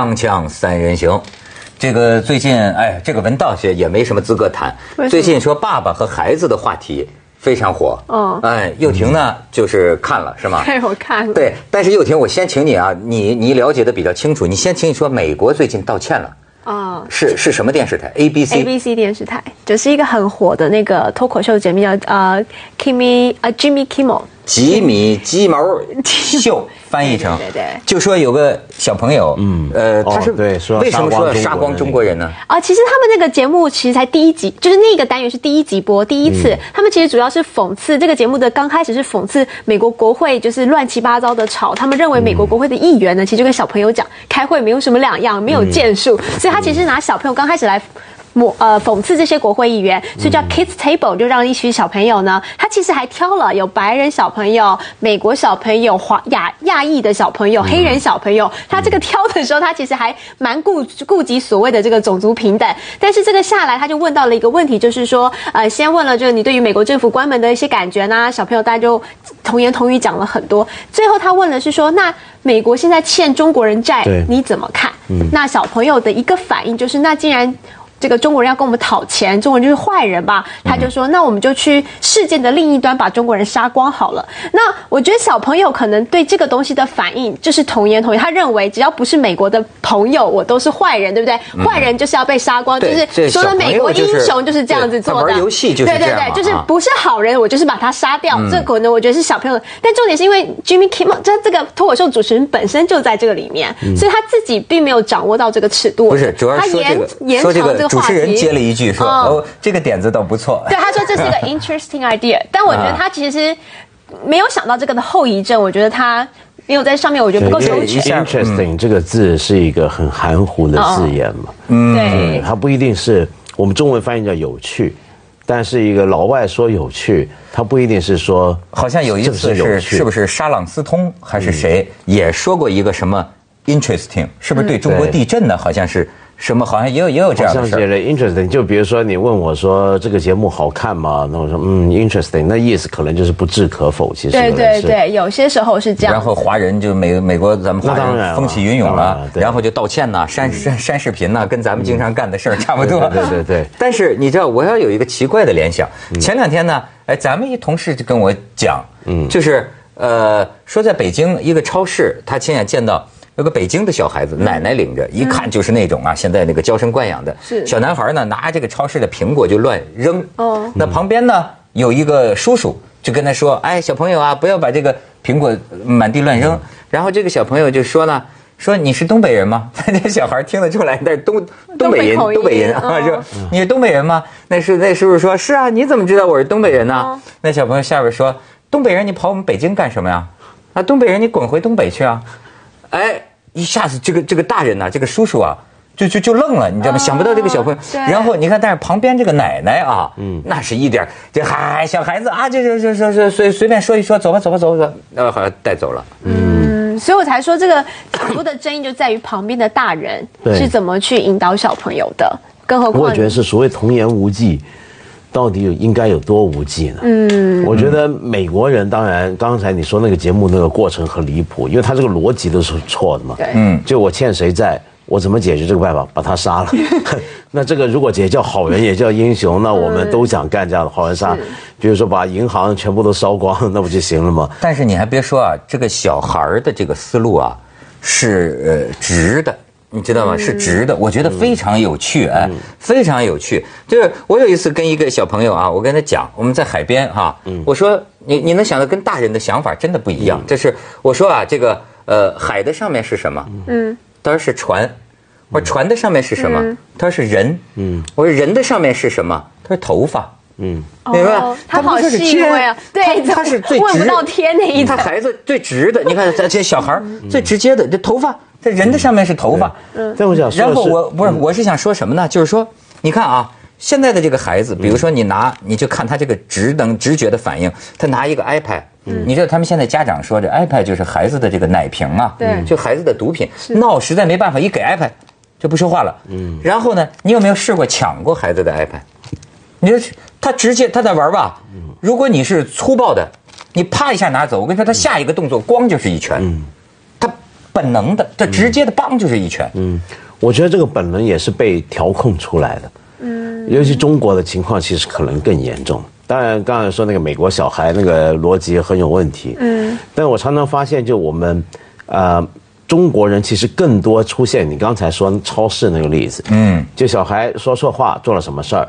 锵锵三人行，这个最近哎，这个文道学也没什么资格谈。最近说爸爸和孩子的话题非常火。哦哎，又婷呢就是看了是吗？哎，我看了。对，但是又婷，我先请你啊，你你了解的比较清楚，你先请你说美国最近道歉了，啊是是什么电视台？ABC。，ABC 电视台就是一个很火的那个脱口秀节目，叫呃 Kimmy 呃 Jimmy Kimmel。吉米鸡毛 秀翻译成，对对对就说有个小朋友，嗯，呃，他是哦对说为什么说要杀光中中国人呢？啊，其实他们那个节目其实才第一集，就是那个单元是第一集播，第一次。他们其实主要是讽刺这个节目的刚开始是讽刺美国国会就是乱七八糟的吵，他们认为美国国会的议员呢，其实就跟小朋友讲开会没有什么两样，没有建树，所以他其实拿小朋友刚开始来。抹呃讽刺这些国会议员，所以叫 Kids Table，就让一群小朋友呢，他其实还挑了有白人小朋友、美国小朋友、华亚亚裔的小朋友、黑人小朋友。他这个挑的时候，他其实还蛮顾顾及所谓的这个种族平等。但是这个下来，他就问到了一个问题，就是说，呃，先问了就是你对于美国政府关门的一些感觉呢，小朋友大家就童言童语讲了很多。最后他问的是说，那美国现在欠中国人债，你怎么看？那小朋友的一个反应就是，那既然这个中国人要跟我们讨钱，中国人就是坏人吧？他就说，那我们就去世界的另一端把中国人杀光好了。那我觉得小朋友可能对这个东西的反应就是童言童语，他认为只要不是美国的朋友，我都是坏人，对不对？坏人就是要被杀光，就是说的美国英雄就是这样子做的。游戏就是对对对，就是啊不是好人，我就是把他杀掉。这可能我觉得是小朋友，但重点是因为 Jimmy Kimmel 这这个脱口秀主持人本身就在这个里面，所以他自己并没有掌握到这个尺度。不是，主要他延是说这个延长这个主。持人接了一句说，嗯哦，这个点子倒不错。对，他说这是一个 interesting idea，但我觉得他其实没有想到这个的后遗症，我觉得他没有在上面，我觉得不够周全。interesting 这个字是一个很含糊的字眼嘛，嗯，对，它不一定是我们中文翻译叫有趣，但是一个老外说有趣，他不一定是说好像有一次是是不是沙朗斯通还是谁也说过一个什么 interesting，是不是对中国地震呢？好像是什么，好像也有也有这样的事儿。像觉得 interesting，就比如说你问我说这个节目好看吗？那我说嗯 interesting，那意思可能就是不置可否。其实对对对，有些时候是这样。然后华人就美美国咱们华人风起云涌了然后就道歉呐、删删删视频呐、跟咱们经常干的事儿差不多。对对对对 但是你知道，我要有一个奇怪的联想。前两天呢，哎，咱们一同事就跟我讲，嗯，就是呃，说在北京一个超市，他亲眼见到。有个北京的小孩子，奶奶领着，一看就是那种啊，现在那个娇生惯养的是小男孩呢，拿这个超市的苹果就乱扔。哦那旁边呢有一个叔叔就跟他说：“哎，小朋友啊，不要把这个苹果满地乱扔。嗯然后这个小朋友就说呢：“说你是东北人吗？” 这小孩听得出来，那是东东北人，东北人啊，嗯说你是东北人吗？那是那叔叔说：“是啊，你怎么知道我是东北人呢？”嗯那小朋友下边说：“东北人，你跑我们北京干什么呀？啊，东北人，你滚回东北去啊！”哎，一下子这个这个大人呐、这个叔叔啊。就就就愣了，你知道吗？哦想不到这个小朋友，然后你看，但是旁边这个奶奶啊，嗯，那是一点儿这嗨小孩子啊，这这这这这随随便说一说，走吧走吧走吧，走吧呃，好像带走了。嗯，所以我才说这个很多的争议就在于旁边的大人对是怎么去引导小朋友的，更何况我觉得是所谓童言无忌，到底有应该有多无忌呢？嗯，我觉得美国人当然，刚才你说那个节目那个过程很离谱，因为他这个逻辑都是错的嘛。对嗯就我欠谁债，我怎么解决这个办法？把他杀了。那这个如果也叫好人，也叫英雄，那我们都想干这样的好人杀。比如说把银行全部都烧光，那不就行了吗？但是你还别说啊，这个小孩儿的这个思路啊，是呃直的。你知道吗？是直的，我觉得非常有趣，哎，非常有趣。就是我有一次跟一个小朋友啊，我跟他讲，我们在海边哈，我说你你能想到跟大人的想法真的不一样。这是我说啊，这个呃海的上面是什么？嗯，他说是船。我说船的上面是什么？他说是人。嗯，我说人的上面是什么？他说头发。嗯，明白哦？他好不是细天微啊对他他是最直问不到天那一层他孩子最直的，你看咱这小孩儿最直接的，这头发，这人的上面是头发。但我想说然，后我不是，我是想说什么呢？就是说，你看啊，现在的这个孩子，比如说你拿，你就看他这个直能直觉的反应，他拿一个 iPad，你知道他们现在家长说这 iPad 就是孩子的这个奶瓶啊，对就孩子的毒品，闹实在没办法，一给 iPad 就不说话了。嗯，然后呢，你有没有试过抢过孩子的 iPad？你说他直接他在玩吧？如果你是粗暴的，你啪一下拿走，我跟你说，他下一个动作咣就是一拳。他本能的，这直接的帮就是一拳。嗯，我觉得这个本能也是被调控出来的。嗯，尤其中国的情况其实可能更严重。当然，刚才说那个美国小孩那个逻辑很有问题。嗯，但我常常发现，就我们，呃，中国人其实更多出现你刚才说超市那个例子。嗯，就小孩说错话做了什么事儿，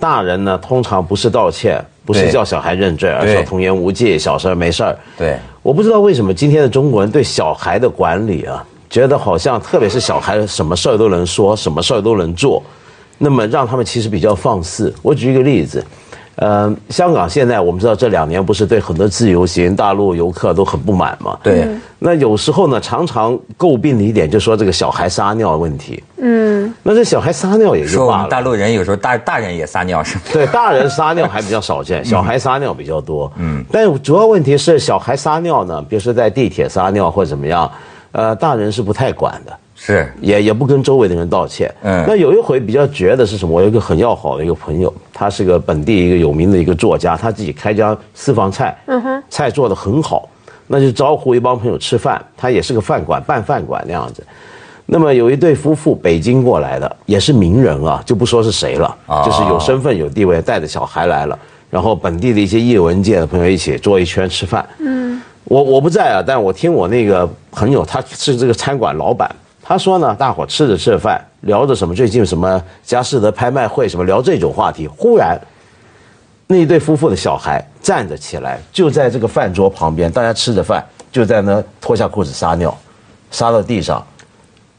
大人呢通常不是道歉，不是叫小孩认罪，而是说童言无忌，小事儿没事儿。对，我不知道为什么今天的中国人对小孩的管理啊，觉得好像特别是小孩什么事儿都能说，什么事儿都能做，那么让他们其实比较放肆。我举一个例子，呃，香港现在我们知道这两年不是对很多自由行大陆游客都很不满嘛？对那有时候呢，常常诟病的一点就是说这个小孩撒尿的问题。嗯，那这小孩撒尿也就罢了，说我们大陆人有时候大大人也撒尿是吗？对，大人撒尿还比较少见，小孩撒尿比较多。嗯，但主要问题是小孩撒尿呢，比如说在地铁撒尿或者怎么样，呃，大人是不太管的，是，也也不跟周围的人道歉。嗯那有一回比较绝的是什么？我有一个很要好的一个朋友，他是个本地一个有名的一个作家，他自己开家私房菜，嗯哼，菜做的很好，那就招呼一帮朋友吃饭，他也是个饭馆办饭馆那样子。那么有一对夫妇，北京过来的，也是名人啊，就不说是谁了，哦就是有身份有地位，带着小孩来了，然后本地的一些艺文界的朋友一起坐一圈吃饭。嗯，我我不在啊，但我听我那个朋友，他是这个餐馆老板，他说呢，大伙吃着吃着饭，聊着什么最近什么佳士得拍卖会什么聊这种话题，忽然那一对夫妇的小孩站着起来，就在这个饭桌旁边，大家吃着饭，就在那脱下裤子撒尿，撒到地上，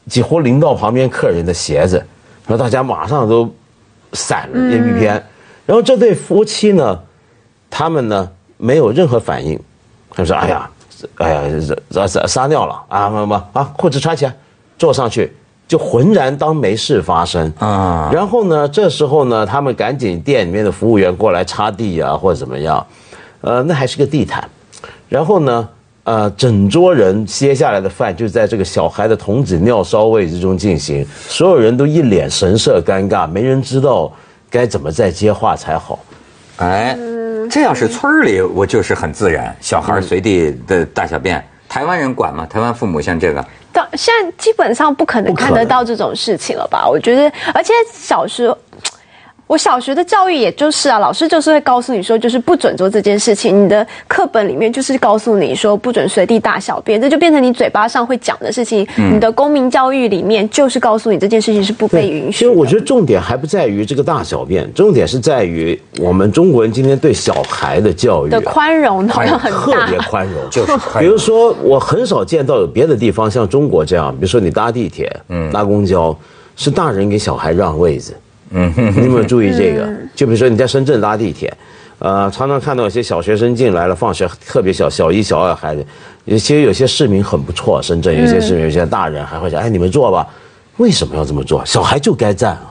几乎淋到旁边客人的鞋子，然后大家马上都散了一边。然后这对夫妻呢，他们呢没有任何反应，他说：“哎呀，哎呀，撒撒撒尿了啊！妈妈啊，裤子穿起来，坐上去。”就浑然当没事发生啊然后呢，这时候呢，他们赶紧店里面的服务员过来擦地啊，或者怎么样，呃，那还是个地毯。然后呢，呃，整桌人歇下来的饭就在这个小孩的童子尿骚位之中进行，所有人都一脸神色尴尬，没人知道该怎么再接话才好。哎，这要是村儿里，我就是很自然，小孩随地的大小便。台湾人管吗？台湾父母像这个，到现在基本上不可能看得到这种事情了吧？我觉得，而且小时候。我小学的教育也就是啊，老师就是会告诉你说，就是不准做这件事情。你的课本里面就是告诉你说，不准随地大小便，这就变成你嘴巴上会讲的事情。你的公民教育里面就是告诉你这件事情是不被允许其。实我觉得重点还不在于这个大小便，重点是在于我们中国人今天对小孩的教育、的啊。宽容好像很特别，宽容，就是宽容比如说，我很少见到有别的地方像中国这样，比如说你搭地铁、嗯，搭公交，是大人给小孩让位子。嗯，你有没有注意这个？就比如说你在深圳搭地铁，呃，常常看到有些小学生进来了，放学特别小，小一、小二孩子，其实有些市民很不错，深圳有些市民，有些大人还会想，哎，你们坐吧。为什么要这么做？小孩就该站啊。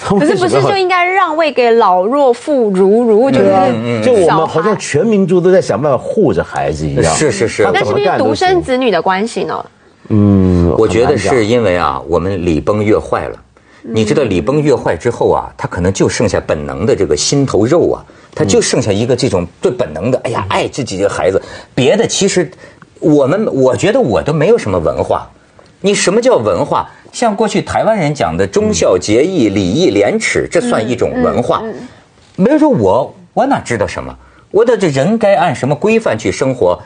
可可是不是就 应该让位给老弱妇孺？孺我觉得嗯就我们好像全民族都在想办法护着孩子一样。是是是那是不是独生子女的关系呢？嗯，我觉得是因为啊，我们礼崩乐坏了。你知道礼崩乐坏之后啊，他可能就剩下本能的这个心头肉啊，他就剩下一个这种最本能的，哎呀，爱自己的孩子。别的其实我们我觉得我都没有什么文化。你什么叫文化？像过去台湾人讲的忠孝节义、礼义廉耻，这算一种文化。没人说我我哪知道什么？我的这人该按什么规范去生活？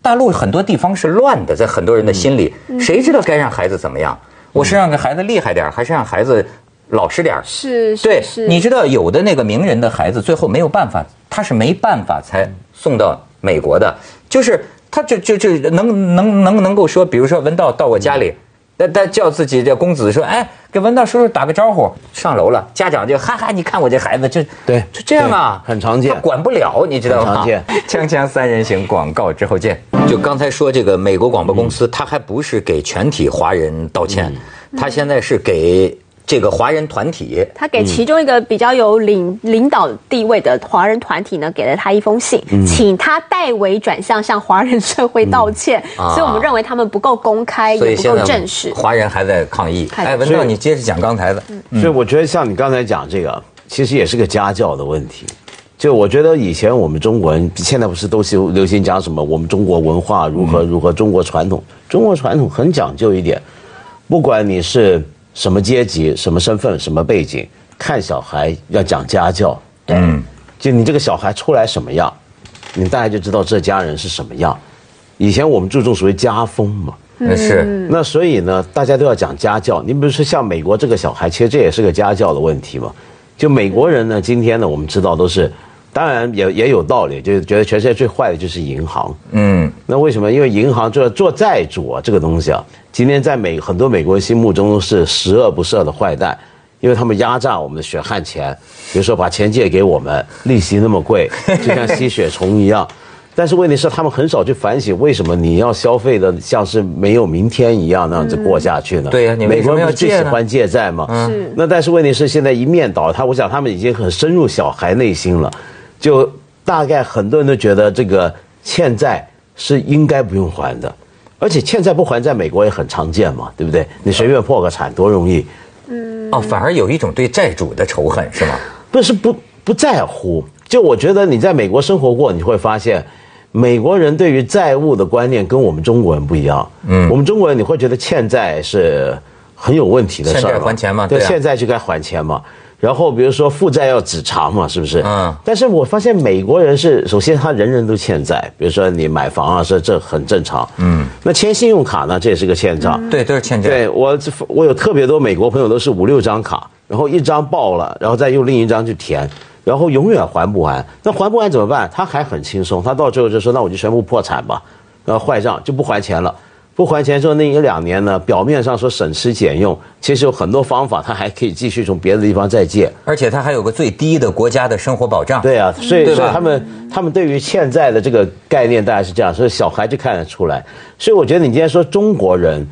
大陆很多地方是乱的，在很多人的心里，谁知道该让孩子怎么样？我是让个孩子厉害点，还是让孩子老实点儿？是是对，是，你知道有的那个名人的孩子，最后没有办法，他是没办法才送到美国的，就是他就就就能能能能够说，比如说文道到我家里。他他叫自己这公子说，哎，给文道叔叔打个招呼，上楼了，家长就哈哈，你看我这孩子就对就这样啊，很常见他管不了，你知道吗？很常见 锵锵三人行，广告之后见。就刚才说这个美国广播公司，他还不是给全体华人道歉，他现在是给这个华人团体。他给其中一个比较有领领导地位的华人团体呢，给了他一封信，请他代为转向向华人社会道歉。啊 所以我们认为他们不够公开，也不够正式。华人还在抗议。哎，文道，你接着讲刚才的。所以我觉得像你刚才讲这个，其实也是个家教的问题。就我觉得以前我们中国人，现在不是都是流行讲什么我们中国文化如何如何，中国传统，中国传统很讲究一点，不管你是什么阶级、什么身份、什么背景，看小孩要讲家教。嗯，就你这个小孩出来什么样，你大概就知道这家人是什么样。以前我们注重所谓家风嘛，那是那所以呢，大家都要讲家教。你比如说像美国这个小孩，其实这也是个家教的问题嘛。就美国人呢，今天呢，我们知道都是，当然也也有道理，就是觉得全世界最坏的就是银行。嗯，那为什么？因为银行做做债主啊，这个东西啊，今天在美很多美国人心目中都是十恶不赦的坏蛋，因为他们压榨我们的血汗钱，比如说把钱借给我们，利息那么贵，就像吸血虫一样。但是问题是，他们很少去反省，为什么你要消费的像是没有明天一样那样子过下去呢？对呀，你为什么要最喜欢借债吗？是。那但是问题是，现在一面倒，他我想他们已经很深入小孩内心了，就大概很多人都觉得这个欠债是应该不用还的，而且欠债不还在美国也很常见嘛，对不对？你随便破个产多容易。嗯。哦，反而有一种对债主的仇恨是吗？不是不不在乎，就我觉得你在美国生活过，你会发现。美国人对于债务的观念跟我们中国人不一样。嗯，我们中国人你会觉得欠债是很有问题的事儿，欠债还钱嘛？对，欠债就该还钱嘛。然后比如说负债要止偿嘛，是不是？嗯。但是我发现美国人是，首先他人人都欠债，比如说你买房啊，这这很正常。嗯。那签信用卡呢，这也是个欠账。对，都是欠债。对我，我有特别多美国朋友都是五六张卡，然后一张爆了，然后再用另一张去填。然后永远还不完，那还不完怎么办？他还很轻松，他到最后就说：“那我就全部破产吧，然后坏账就不还钱了。不还钱之后那一两年呢，表面上说省吃俭用，其实有很多方法，他还可以继续从别的地方再借。而且他还有个最低的国家的生活保障。对啊，所以所以他们他们对于欠债的这个概念大概是这样，所以小孩就看得出来。所以我觉得你今天说中国人，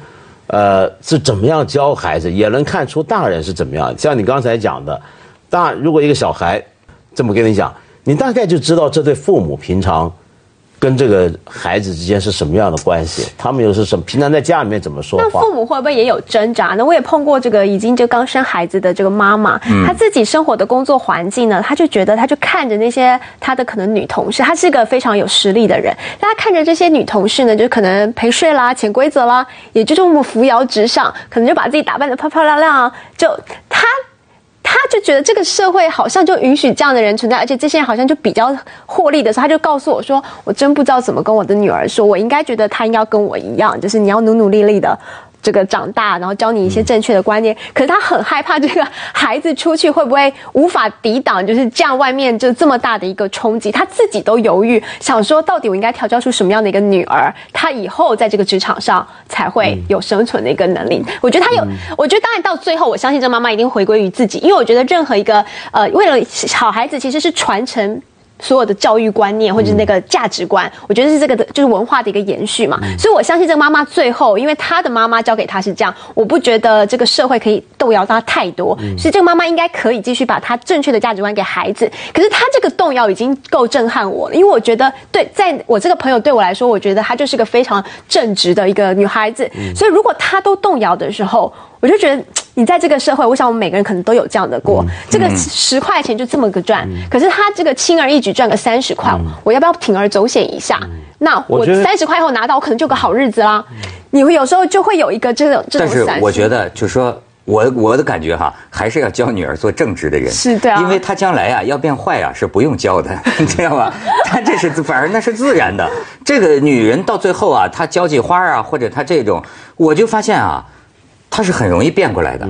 呃，是怎么样教孩子，也能看出大人是怎么样。像你刚才讲的，大如果一个小孩。这么跟你讲，你大概就知道这对父母平常跟这个孩子之间是什么样的关系，他们又是什么？平常在家里面怎么说话？那父母会不会也有挣扎呢？我也碰过这个已经就刚生孩子的这个妈妈，她自己生活的工作环境呢，她就觉得，她就看着那些她的可能女同事，她是一个非常有实力的人，她看着这些女同事呢，就可能陪睡啦、潜规则啦，也就这么扶摇直上，可能就把自己打扮的漂漂亮亮，就就觉得这个社会好像就允许这样的人存在，而且这些人好像就比较获利的时候，他就告诉我说：“我真不知道怎么跟我的女儿说，我应该觉得她应该跟我一样，就是你要努努力力的。”这个长大，然后教你一些正确的观念。可是他很害怕这个孩子出去会不会无法抵挡，就是这样外面就这么大的一个冲击，他自己都犹豫，想说到底我应该调教出什么样的一个女儿，她以后在这个职场上才会有生存的一个能力。我觉得他有，我觉得当然到最后，我相信这妈妈一定回归于自己，因为我觉得任何一个呃，为了好孩子其实是传承。所有的教育观念或者是那个价值观，我觉得是这个的，就是文化的一个延续嘛。所以我相信这个妈妈最后，因为她的妈妈教给她是这样，我不觉得这个社会可以动摇她太多。所以这个妈妈应该可以继续把她正确的价值观给孩子。可是她这个动摇已经够震撼我了，因为我觉得对，在我这个朋友对我来说，我觉得她就是个非常正直的一个女孩子。所以如果她都动摇的时候，我就觉得。你在这个社会，我想我们每个人可能都有这样的过。这个十块钱就这么个赚，可是她这个轻而易举赚个三十块，我要不要铤而走险一下？那我三十块以后拿到，我可能就个好日子啦。你会有时候就会有一个这种这种。但是我觉得，就是说我我的感觉哈，还是要教女儿做正直的人。是的，因为她将来啊要变坏啊是不用教的，你知道吧？她这是反而那是自然的。这个女人到最后啊，她交际花啊，或者她这种，我就发现啊。她是很容易变过来的，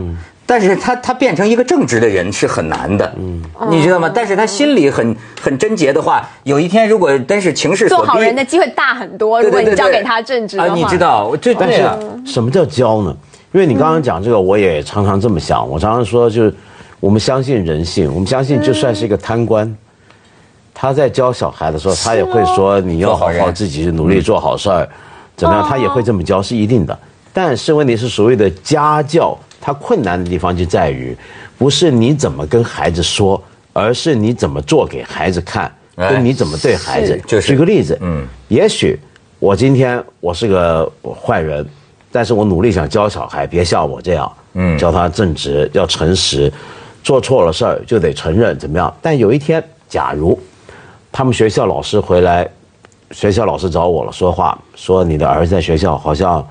但是他他变成一个正直的人是很难的，嗯你知道吗？但是他心里很很贞洁的话，有一天如果真是情势所逼，做好人的机会大很多。如果你交给他正直的话，你知道，这但是什么叫教呢？因为你刚刚讲这个，我也常常这么想。我常常说，就是我们相信人性，我们相信就算是一个贪官，他在教小孩的时候，他也会说你要好好自己努力做好事儿，怎么样？他也会这么教，是一定的。但是问题是，所谓的家教，它困难的地方就在于，不是你怎么跟孩子说，而是你怎么做给孩子看，跟你怎么对孩子。举个例子，嗯，也许我今天我是个坏人，但是我努力想教小孩别像我这样，嗯，教他正直，要诚实，做错了事儿就得承认，怎么样？但有一天，假如他们学校老师回来，学校老师找我了，说话说你的儿子在学校好像，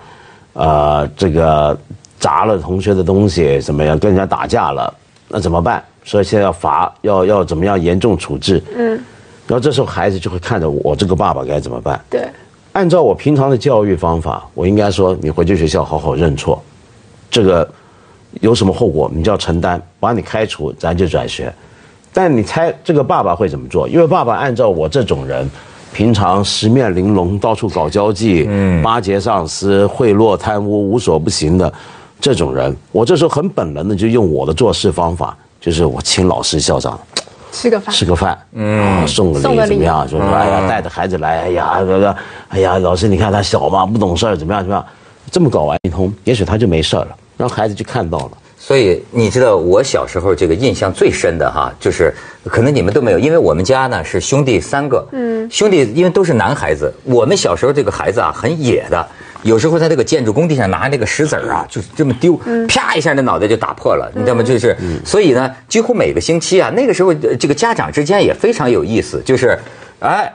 呃，这个砸了同学的东西，怎么样，跟人家打架了，那怎么办？所以现在要罚，要要怎么样严重处置？嗯，然后这时候孩子就会看着我这个爸爸该怎么办？对，按照我平常的教育方法，我应该说你回去学校好好认错，这个有什么后果你就要承担，把你开除咱就转学。但你猜这个爸爸会怎么做？因为爸爸按照我这种人，平常十面玲珑，到处搞交际，嗯，巴结上司，贿赂贪污，无所不行的这种人，我这时候很本能的就用我的做事方法，就是我请老师校长吃个饭，吃个饭，嗯，送个礼礼怎么样？就是说，哎呀，带着孩子来，哎呀，这个，哎呀，老师你看他小嘛，不懂事儿，怎么样怎么样？这么搞完一通，也许他就没事儿了，让孩子就看到了。所以你知道我小时候这个印象最深的哈，就是可能你们都没有，因为我们家呢是兄弟三个，嗯，兄弟因为都是男孩子，我们小时候这个孩子啊很野的，有时候在这个建筑工地上拿那个石子儿啊，就是这么丢，啪一下那脑袋就打破了，你知道吗？就是，所以呢，几乎每个星期啊，那个时候呃这个家长之间也非常有意思，就是，哎。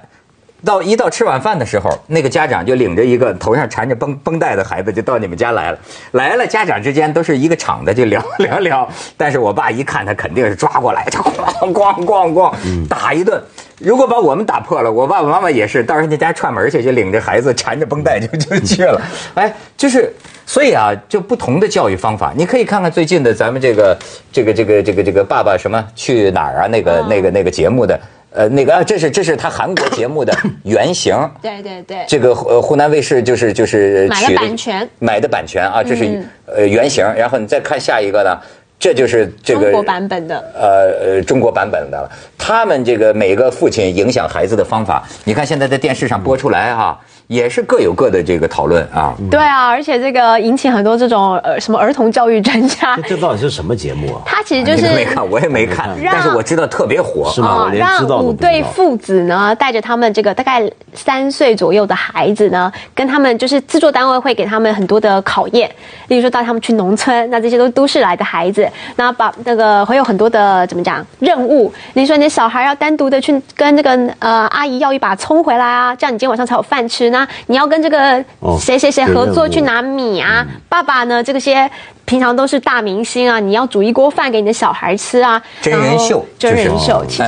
到一到吃晚饭的时候，那个家长就领着一个头上缠着绷绷带的孩子就到你们家来了。来了，家长之间都是一个场的，就聊 聊聊。但是我爸一看，他肯定是抓过来，就咣咣咣咣打一顿。如果把我们打破了，我爸爸妈妈也是到人家家串门去，就领着孩子缠着绷带就 就去了。哎，就是所以啊，就不同的教育方法，你可以看看最近的咱们这个这个这个这个这个爸爸什么去哪儿啊？那个那个那个节目的。呃，那个啊，这是这是他韩国节目的 原型。对对对，这个呃湖南卫视就是就是买的版权买的版权啊，这是呃原型。然后你再看下一个呢，这就是这个中国版本的呃呃中国版本的了。他们这个每个父亲影响孩子的方法，你看现在在电视上播出来哈、也是各有各的这个讨论啊。对啊，而且这个引起很多这种呃什么儿童教育专家，这到底是什么节目啊？他其实就是都没看，我也没看，但是我知道特别火。是吗？我连知让五道都不知道。对父子呢，带着他们这个大概三岁左右的孩子呢，跟他们就是制作单位会给他们很多的考验，例如说带他们去农村，那这些都是都市来的孩子，那把那个会有很多的怎么讲任务，你说你的小孩要单独的去跟那个呃阿姨要一把葱回来啊，这样你今天晚上才有饭吃呢。你要跟这个哦谁谁谁合作去拿米啊，爸爸呢这些。平常都是大明星啊，你要煮一锅饭给你的小孩吃啊，真人秀真人秀，其实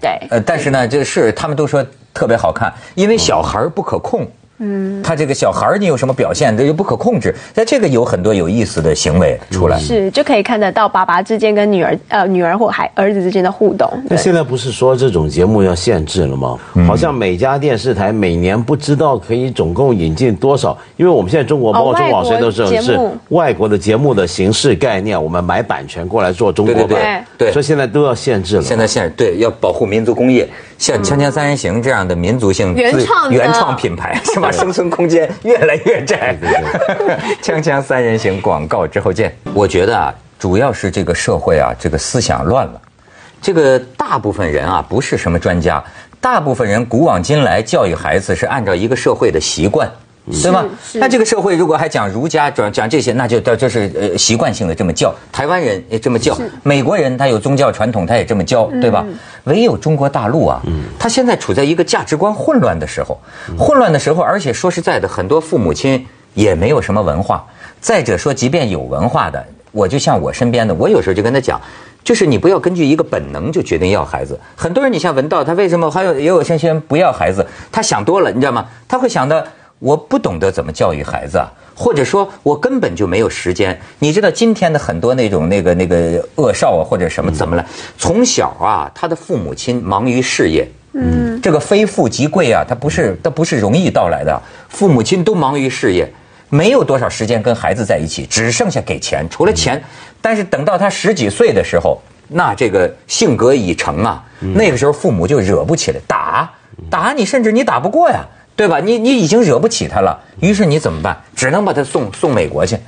对，呃，但是呢，这是他们都说特别好看，因为小孩不可控。嗯，他这个小孩儿你有什么表现，这又不可控制，在这个有很多有意思的行为出来。是就可以看得到爸爸之间跟女儿呃女儿或孩儿子之间的互动。那现在不是说这种节目要限制了吗？嗯好像每家电视台每年不知道可以总共引进多少，因为我们现在中国包括中网谁都是是外国的节目的形式概念，我们买版权过来做中国对对版，对对所以现在都要限制了。现在限制对要保护民族工业，像《锵锵三人行》这样的民族性原创原创品牌是吧？生存空间越来越窄。锵锵三人行广告之后见。我觉得啊，主要是这个社会啊，这个思想乱了。这个大部分人啊，不是什么专家，大部分人古往今来教育孩子是按照一个社会的习惯。对吗？那这个社会如果还讲儒家，讲讲这些，那就这就是呃习惯性的这么叫。台湾人也这么叫，美国人他有宗教传统，他也这么教，对吧？唯有中国大陆啊，他现在处在一个价值观混乱的时候，混乱的时候，而且说实在的，很多父母亲也没有什么文化。再者说，即便有文化的，我就像我身边的，我有时候就跟他讲。就是你不要根据一个本能就决定要孩子。很多人，你像文道，他为什么还有也有些人不要孩子？他想多了，你知道吗？他会想到我不懂得怎么教育孩子啊，或者说我根本就没有时间。你知道今天的很多那种那个那个恶少啊，或者什么怎么了？从小啊，他的父母亲忙于事业。嗯，这个非富即贵啊，他不是他不是容易到来的。父母亲都忙于事业，没有多少时间跟孩子在一起，只剩下给钱，除了钱。但是等到他十几岁的时候，那这个性格已成啊，那个时候父母就惹不起来，打打你，甚至你打不过呀，对吧？你你已经惹不起他了，于是你怎么办？只能把他送送美国去。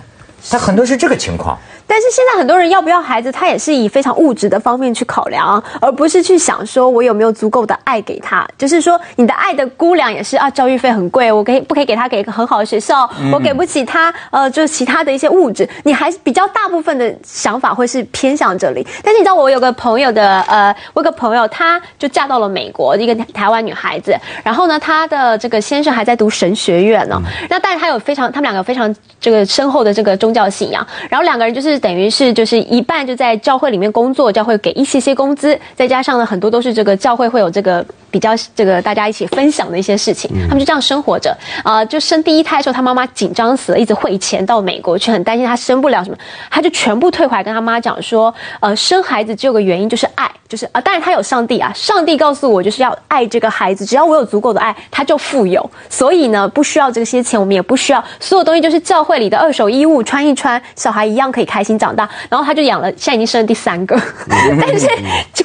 他很多是这个情况。但是现在很多人要不要孩子，他也是以非常物质的方面去考量，而不是去想说我有没有足够的爱给他。就是说，你的爱的估量也是啊，教育费很贵，我可以不可以给他给一个很好的学校？我给不起他，呃，就是其他的一些物质，你还是比较大部分的想法会是偏向这里。但是你知道，我有个朋友的，呃，我有个朋友，她就嫁到了美国，一个台湾女孩子，然后呢，她的这个先生还在读神学院呢。那但是她有非常，他们两个非常这个深厚的这个宗教信仰，然后两个人就是等于是就是一半就在教会里面工作，教会给一些些工资，再加上呢很多都是这个教会会有这个。比较这个大家一起分享的一些事情，他们就这样生活着啊。就生第一胎的时候，他妈妈紧张死了，一直汇钱到美国去，很担心他生不了什么，他就全部退回来跟他妈讲说，呃，生孩子只有个原因就是爱，就是啊，当然他有上帝啊，上帝告诉我就是要爱这个孩子，只要我有足够的爱，他就富有。所以呢，不需要这些钱，我们也不需要所有东西，就是教会里的二手衣物穿一穿，小孩一样可以开心长大。然后他就养了，现在已经生了第三个，但是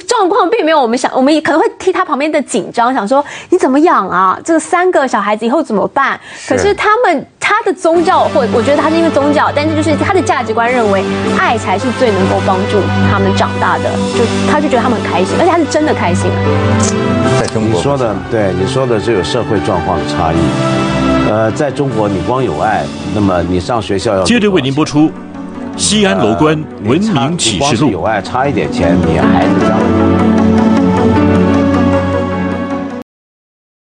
状况并没有我们想，我们也可能会替他旁边的。紧张，想说你怎么养啊？这三个小孩子以后怎么办？可是他们他的宗教，或我觉得他是因为宗教，但是就是他的价值观认为爱才是最能够帮助他们长大的，就他就觉得他们很开心，而且他是真的开心。在中国，你说的对，你说的这个社会状况的差异。呃，在中国你光有爱，那么你上学校要接着为您播出《西安楼观文明启示录》。有爱差一点钱，你孩子将来。